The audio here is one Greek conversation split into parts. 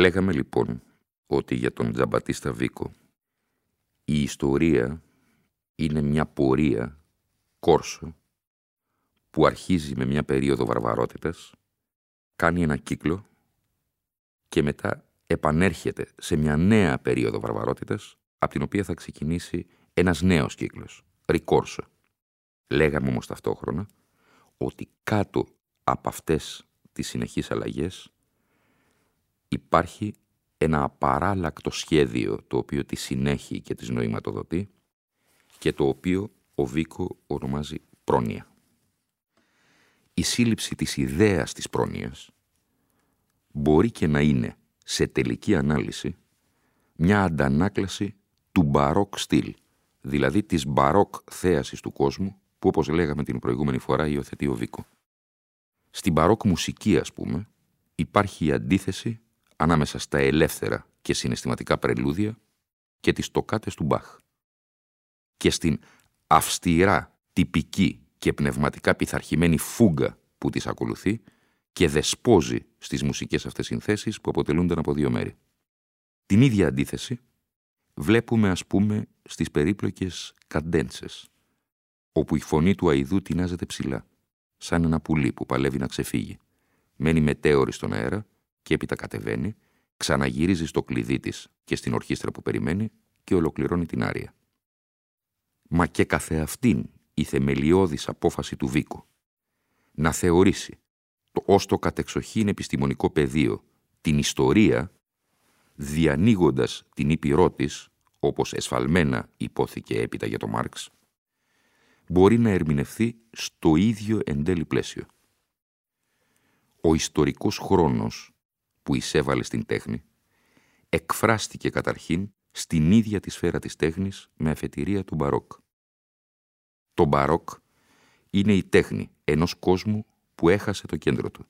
Λέγαμε λοιπόν ότι για τον Τζαμπατίστα Βίκο η ιστορία είναι μια πορεία, κόρσο, που αρχίζει με μια περίοδο βαρβαρότητας, κάνει ένα κύκλο και μετά επανέρχεται σε μια νέα περίοδο βαρβαρότητας, από την οποία θα ξεκινήσει ένας νέος κύκλος, ρικόρσο. Λέγαμε όμως ταυτόχρονα ότι κάτω από αυτές τις συνεχείς αλλαγές υπάρχει ένα απαράλλακτο σχέδιο το οποίο τη συνέχει και της νοηματοδοτεί και το οποίο ο Βίκο ονομάζει πρόνοια. Η σύλληψη της ιδέας της πρόνοιας μπορεί και να είναι σε τελική ανάλυση μια αντανάκλαση του μπαρόκ στυλ, δηλαδή της μπαρόκ θέασης του κόσμου που όπως λέγαμε την προηγούμενη φορά υιοθετεί ο Βίκο. Στην μπαρόκ μουσική ας πούμε υπάρχει η αντίθεση ανάμεσα στα ελεύθερα και συναισθηματικά πρελούδια και τις τοκάτες του Μπαχ. Και στην αυστηρά, τυπική και πνευματικά πειθαρχημένη φούγκα που τις ακολουθεί και δεσπόζει στις μουσικές αυτές συνθέσεις που αποτελούνται από δύο μέρη. Την ίδια αντίθεση βλέπουμε ας πούμε στις περίπλοκες καντένσες, όπου η φωνή του αηδού τεινάζεται ψηλά, σαν ένα πουλί που παλεύει να ξεφύγει. Μένει μετέωρη στον αέρα και έπειτα κατεβαίνει, ξαναγυρίζει στο κλειδί της και στην ορχήστρα που περιμένει και ολοκληρώνει την άρια. Μα και καθεαυτήν η θεμελιώδης απόφαση του Βίκο να θεωρήσει το ως το κατεξοχήν επιστημονικό πεδίο την ιστορία, διανοίγοντας την ήπειρό της, όπως εσφαλμένα υπόθηκε έπειτα για το Μάρξ, μπορεί να ερμηνευθεί στο ίδιο εν τέλει πλαίσιο. Ο ιστορικός χρόνος που εισέβαλε στην τέχνη, εκφράστηκε καταρχήν στην ίδια τη σφαίρα της τέχνης με αφετηρία του μπαρόκ. Το μπαρόκ είναι η τέχνη ενός κόσμου που έχασε το κέντρο του.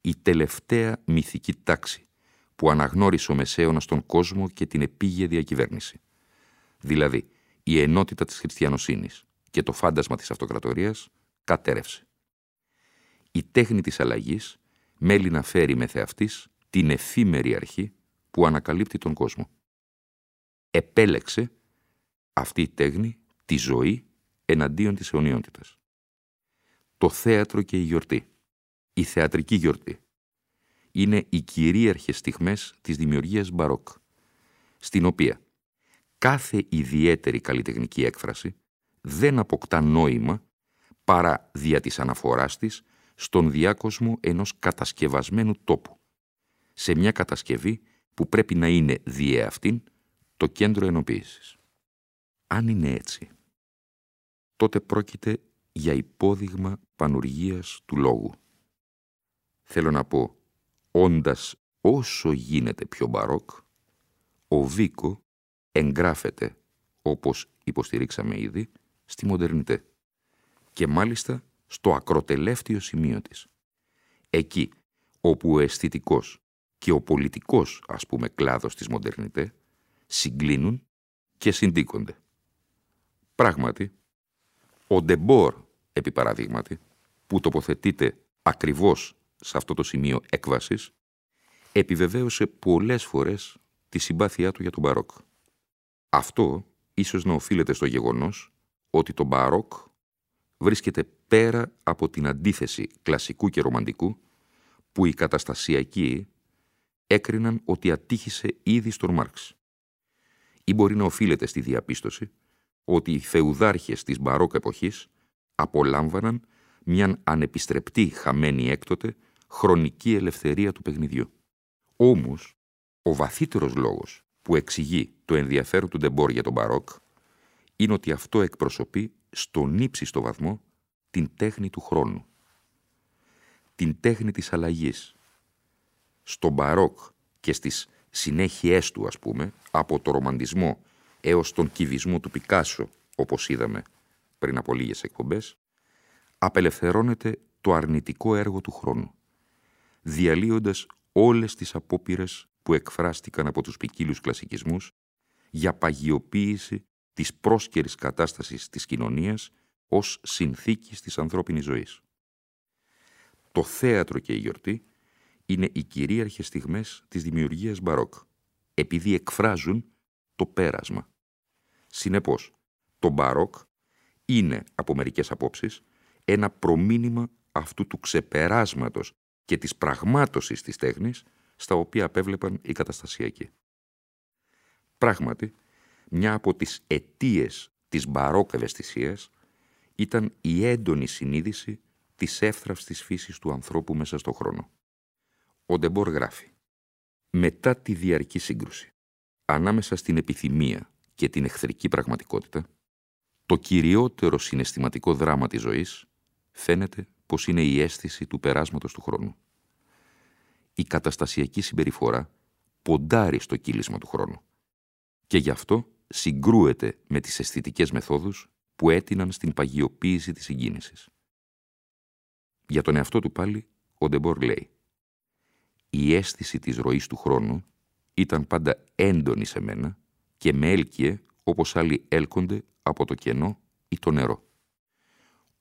Η τελευταία μυθική τάξη που αναγνώρισε ο Μεσαίωνας τον κόσμο και την επίγεια διακυβέρνηση. Δηλαδή, η ενότητα της χριστιανοσύνης και το φάντασμα της αυτοκρατορίας κατέρευσε. Η τέχνη της αλλαγής μέλη να φέρει με θεαυτής την εφήμερη αρχή που ανακαλύπτει τον κόσμο. Επέλεξε αυτή η τέχνη τη ζωή εναντίον της αιωνιότητας. Το θέατρο και η γιορτή, η θεατρική γιορτή, είναι οι κυρίαρχες στιγμές της δημιουργίας μπαρόκ, στην οποία κάθε ιδιαίτερη καλλιτεχνική έκφραση δεν αποκτά νόημα παρά δια της αναφοράς της στον διάκοσμο ενός κατασκευασμένου τόπου, σε μια κατασκευή που πρέπει να είναι διέ αυτήν το κέντρο ενοποίησης. Αν είναι έτσι, τότε πρόκειται για υπόδειγμα πανουργίας του λόγου. Θέλω να πω, όντας όσο γίνεται πιο μπαρόκ, ο Βίκο εγγράφεται, όπως υποστηρίξαμε ήδη, στη μοντερνιτέ. Και μάλιστα στο ακροτελεύτιο σημείο της. Εκεί όπου ο αισθητικός και ο πολιτικός, ας πούμε, κλάδος της μοντερνιτέ συγκλίνουν και συντίκονται. Πράγματι, ο Ντεμπόρ, επί παραδείγματι, που τοποθετείται ακριβώς σε αυτό το σημείο έκβασης, επιβεβαίωσε πολλές φορές τη συμπάθειά του για τον Μπαρόκ. Αυτό ίσως να οφείλεται στο γεγονός ότι το Μπαρόκ βρίσκεται πέρα από την αντίθεση κλασικού και ρομαντικού που η καταστασιακή έκριναν ότι ατύχησε ήδη στον Μάρξ. Ή μπορεί να οφείλεται στη διαπίστωση ότι οι θεουδάρχες της μπαρόκ εποχής απολάμβαναν μιαν ανεπιστρεπτή χαμένη έκτοτε χρονική ελευθερία του παιχνιδιού. Όμως, ο βαθύτερος λόγος που εξηγεί το ενδιαφέρον του Ντεμπόρ για τον Μπαρόκ είναι ότι αυτό εκπροσωπεί στον ύψιστο βαθμό την τέχνη του χρόνου. Την τέχνη της αλλαγής. Στον Μπαρόκ και στις συνέχειές του, ας πούμε, από το ρομαντισμό έως τον κυβισμό του Πικάσο, όπως είδαμε πριν από λίγες εκπομπές, απελευθερώνεται το αρνητικό έργο του χρόνου, διαλύοντας όλες τις απόπειρες που εκφράστηκαν από τους ποικίλους κλασικισμούς για παγιοποίηση της πρόσκαιρης κατάστασης της κοινωνίας ως συνθήκης της ανθρώπινης ζωής. Το θέατρο και η γιορτή είναι οι κυρίαρχες στιγμές της δημιουργίας μπαρόκ, επειδή εκφράζουν το πέρασμα. Συνεπώς, το μπαρόκ είναι, από μερικές απόψεις, ένα προμήνυμα αυτού του ξεπεράσματος και της πραγμάτωσης της τέχνης στα οποία απέβλεπαν οι καταστασιακοί. Πράγματι, μια από τις αιτίες της μπαρόκ ευαισθησίας ήταν η έντονη συνείδηση της εύθραυστης φύσης του ανθρώπου μέσα στον χρόνο. Ο Ντεμπορ γράφει «Μετά τη διαρκή σύγκρουση, ανάμεσα στην επιθυμία και την εχθρική πραγματικότητα, το κυριότερο συναισθηματικό δράμα της ζωής φαίνεται πως είναι η αίσθηση του περάσματος του χρόνου. Η καταστασιακή συμπεριφορά ποντάρει στο κύλισμα του χρόνου και γι' αυτό συγκρούεται με τις αισθητικές μεθόδους που έτειναν στην παγιοποίηση της συγκίνησης. Για τον εαυτό του πάλι, ο Ντεμπόρ λέει «Η αίσθηση της ροής του χρόνου ήταν πάντα έντονη σε μένα και με έλκυε όπως άλλοι έλκονται από το κενό ή το νερό.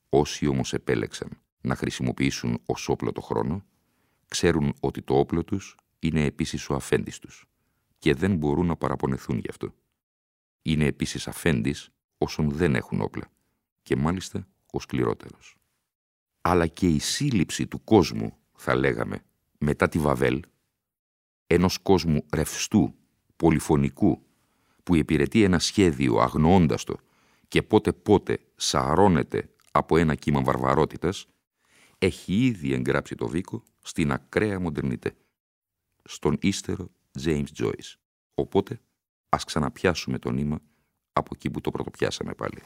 Όσοι όμως επέλεξαν να χρησιμοποιήσουν ως όπλο το χρόνο, ξέρουν ότι το όπλο τους είναι επίσης ο αφέντης τους και δεν μπορούν να παραπονεθούν γι' αυτό. Είναι επίσης αφέντης όσων δεν έχουν όπλα και μάλιστα ο σκληρότερος. Αλλά και η σύλληψη του κόσμου, θα λέγαμε, μετά τη Βαβέλ, ενός κόσμου ρευστού, πολυφωνικού, που υπηρετεί ένα σχέδιο αγνοώντας το και πότε πότε σαρώνεται από ένα κύμα βαρβαρότητας, έχει ήδη εγγράψει το Βίκο στην ακραία μοντερνιτέ, στον ύστερο James Joyce. Οπότε, ας ξαναπιάσουμε το νήμα από εκεί που το πρωτοπιάσαμε πάλι.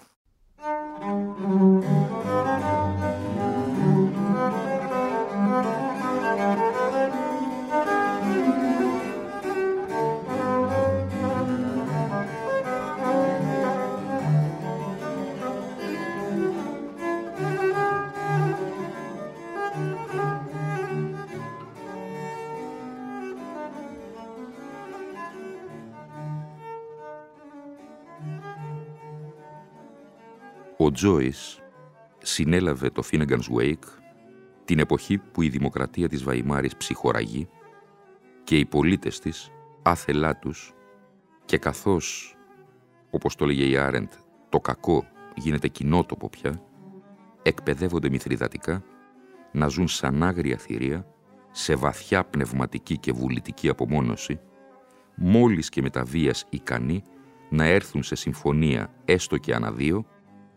Ο Τζόις συνέλαβε το Finnegan's Wake την εποχή που η δημοκρατία της Βαϊμάρης ψυχοραγεί και οι πολίτες της, άθελά τους και καθώς, όπως το λέγε η Άρεντ, το κακό γίνεται κοινότοπο πια, εκπαιδεύονται μυθριδατικά να ζουν σαν άγρια θηρία, σε βαθιά πνευματική και βουλητική απομόνωση, μόλις και με τα βίας ικανοί να έρθουν σε συμφωνία έστω και αναδύο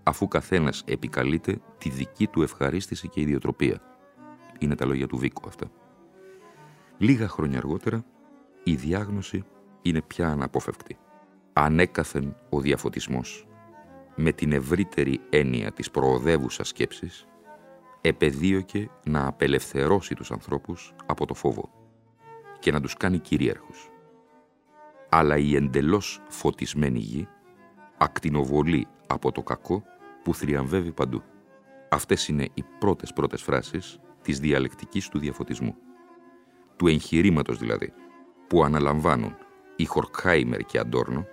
αφού καθένας επικαλείται τη δική του ευχαρίστηση και ιδιοτροπία. Είναι τα λόγια του Βίκου αυτά. Λίγα χρόνια αργότερα, η διάγνωση είναι πια αναπόφευκτη. Ανέκαθεν ο διαφωτισμός, με την ευρύτερη έννοια της προοδεύουσας σκέψης, επεδίωκε να απελευθερώσει τους ανθρώπους από το φόβο και να τους κάνει κυρίαρχους. Αλλά η εντελώς φωτισμένη γη ακτινοβολεί από το κακό που θριαμβεύει παντού. Αυτές είναι οι πρώτες πρώτες φράσεις της διαλεκτικής του διαφωτισμού. Του εγχειρήματος δηλαδή, που αναλαμβάνουν οι Χορκχάιμερ και Αντόρνο,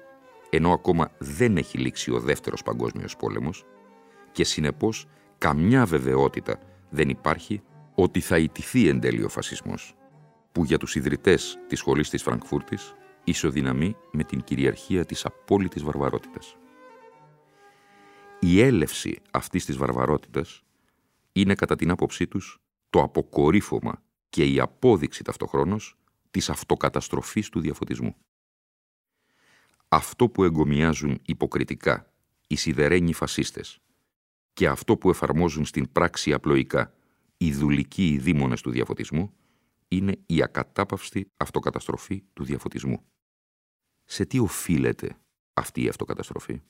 ενώ ακόμα δεν έχει λήξει ο δεύτερος παγκόσμιος πόλεμος και συνεπώς καμιά βεβαιότητα δεν υπάρχει ότι θα ιτηθεί εν τέλει ο φασισμός, που για τους ιδρυτές της σχολής της Φραγκφούρτης ισοδυναμεί με την κυριαρχία της απόλυτης βαρβαρότητας. Η έλευση αυτής της βαρβαρότητας είναι κατά την άποψή τους το αποκορύφωμα και η απόδειξη ταυτοχρόνως της αυτοκαταστροφής του διαφωτισμού. Αυτό που εγκομιάζουν υποκριτικά οι σιδερένοι φασίστες και αυτό που εφαρμόζουν στην πράξη απλοϊκά οι δουλικοί δήμονες του διαφωτισμού είναι η ακατάπαυστη αυτοκαταστροφή του διαφωτισμού. Σε τι οφείλεται αυτή η αυτοκαταστροφή;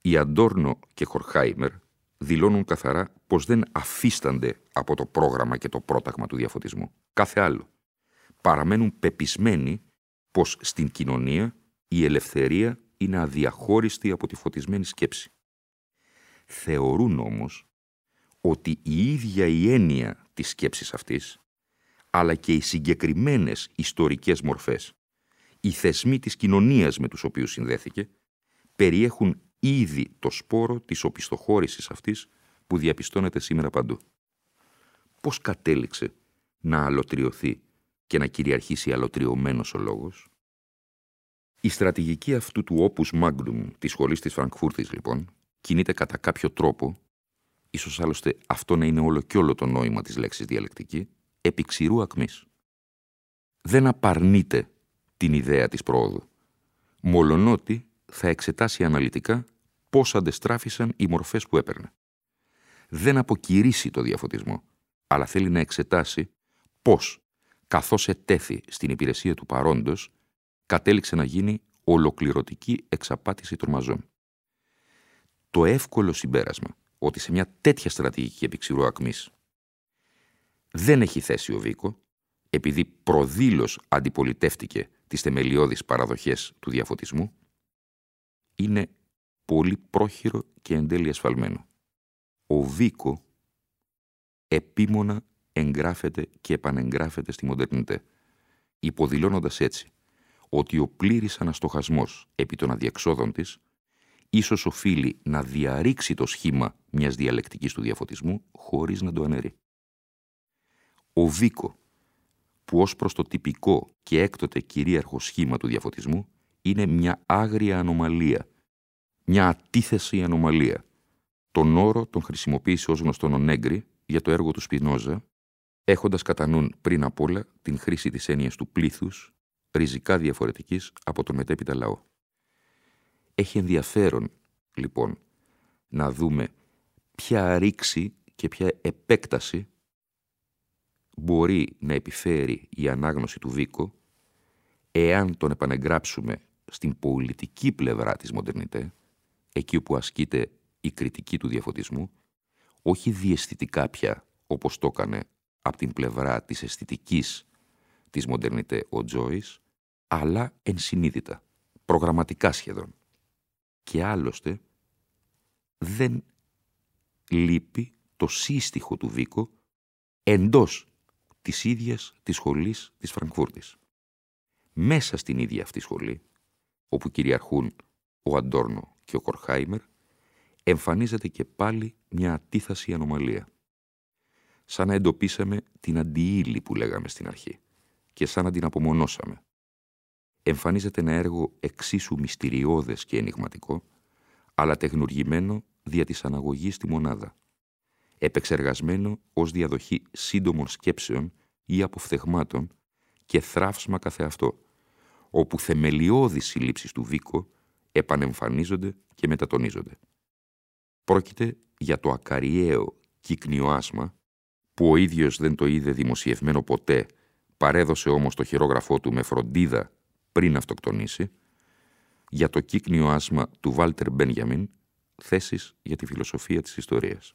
Οι Αντόρνο και Χορχάιμερ δηλώνουν καθαρά πως δεν αφίστανται από το πρόγραμμα και το πρόταγμα του διαφωτισμού. Κάθε άλλο. Παραμένουν πεπισμένοι πως στην κοινωνία η ελευθερία είναι αδιαχώριστη από τη φωτισμένη σκέψη. Θεωρούν όμως ότι η ίδια η έννοια της σκέψης αυτής, αλλά και οι συγκεκριμένες ιστορικές μορφές, οι θεσμοί της κοινωνίας με τους οποίους συνδέθηκε, περιέχουν ήδη το σπόρο της οπισθοχώρησης αυτής που διαπιστώνεται σήμερα παντού. Πώς κατέληξε να αλωτριωθεί και να κυριαρχήσει αλωτριωμένος ο λόγος; Η στρατηγική αυτού του Opus Magnum της σχολής της Φραγκφούρτης, λοιπόν, κινείται κατά κάποιο τρόπο, ίσως άλλωστε αυτό να είναι όλο και όλο το νόημα της λέξης διαλεκτική, επί ξηρού ακμής. Δεν απαρνείται την ιδέα της πρόοδου, μολονότι θα εξετάσει αναλυτικά πώς αντεστράφησαν οι μορφές που έπαιρνε. Δεν αποκηρύσει το διαφωτισμό, αλλά θέλει να εξετάσει πώς, καθώς ετέθη στην υπηρεσία του παρόντος, κατέληξε να γίνει ολοκληρωτική εξαπάτηση των μαζών. Το εύκολο συμπέρασμα ότι σε μια τέτοια στρατηγική επιξηρού ακμής δεν έχει θέση ο Βίκο, επειδή προδήλως αντιπολιτεύτηκε τις θεμελιώδεις παραδοχές του διαφωτισμού, είναι πολύ πρόχειρο και εν τέλει ασφαλμένο. Ο Βίκο επίμονα εγγράφεται και επανεγγράφεται στη μοντερνιτέ, υποδηλώνοντας έτσι ότι ο πλήρης αναστοχασμός επί των αδιεξόδων της ίσως οφείλει να διαρρήξει το σχήμα μιας διαλεκτικής του διαφωτισμού χωρίς να το αναιρεί. Ο Βίκο, που ως προς το τυπικό και έκτοτε κυρίαρχο σχήμα του διαφωτισμού είναι μια άγρια ανομαλία, μια ατίθεση ανομαλία. Τον όρο τον χρησιμοποίησε ως γνωστόν ο Νέγκρι για το έργο του Σπινόζα, έχοντας κατά νου πριν απ' όλα την χρήση της έννοιας του πλήθους, ριζικά διαφορετικής από τον μετέπειτα λαό. Έχει ενδιαφέρον, λοιπόν, να δούμε ποια ρήξη και ποια επέκταση μπορεί να επιφέρει η ανάγνωση του Βίκο εάν τον επανεγγράψουμε στην πολιτική πλευρά της Μοντερνιτέ, εκεί όπου ασκείται η κριτική του διαφωτισμού, όχι διαισθητικά πια, όπως το έκανε από την πλευρά της αισθητικής της Μοντερνιτέ ο Τζόις, αλλά ενσυνείδητα, προγραμματικά σχεδόν. Και άλλωστε δεν λείπει το σύστοιχο του Βίκο εντός της ίδιας της σχολής της Φραγκφούρτης. Μέσα στην ίδια αυτή σχολή, όπου κυριαρχούν ο Αντόρνο και ο Κορχάιμερ, εμφανίζεται και πάλι μια ατίθαση ανομαλία. Σαν να εντοπίσαμε την αντιήλη που λέγαμε στην αρχή και σαν να την απομονώσαμε. Εμφανίζεται ένα έργο εξίσου μυστηριώδες και ενηγματικό, αλλά τεχνουργημένο δια της αναγωγής στη μονάδα, επεξεργασμένο ως διαδοχή σύντομων σκέψεων ή αποφθεγμάτων και θράψμα καθεαυτό, όπου θεμελιώδεις συλλήψεις του Βίκο επανεμφανίζονται και μετατονίζονται. Πρόκειται για το ακαριαίο κύκνιο άσμα, που ο ίδιος δεν το είδε δημοσιευμένο ποτέ, παρέδωσε όμως το χειρόγραφό του με φροντίδα πριν αυτοκτονήσει, για το κύκνιο άσμα του Βάλτερ Μπένιαμιν, θέσεις για τη φιλοσοφία της ιστορίας.